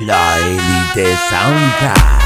La Elite Soundcast.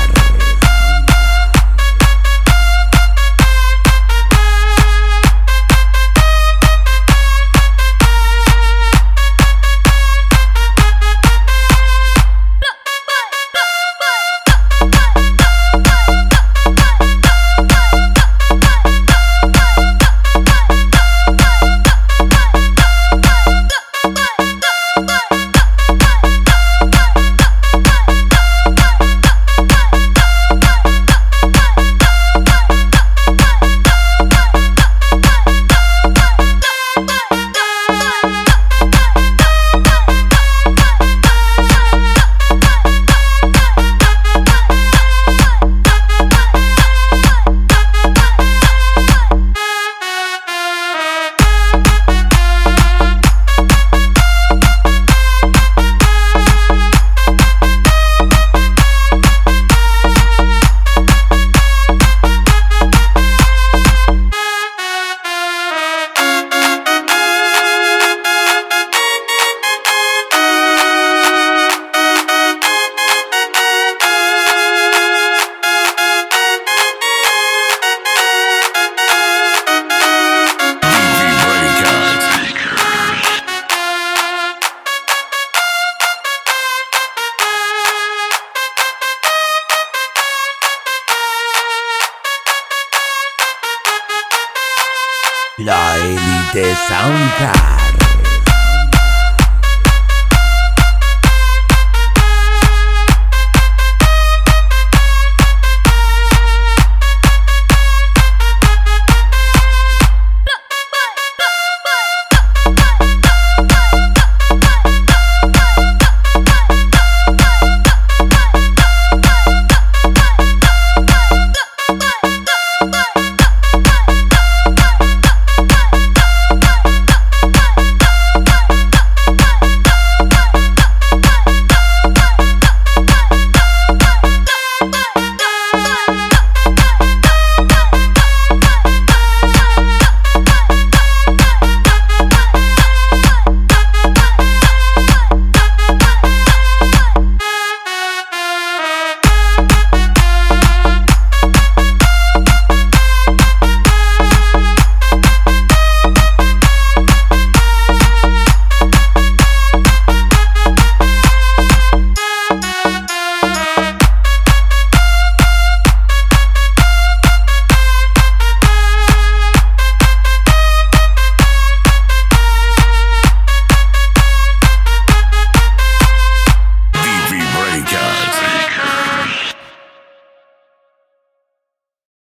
La élite Soundcard.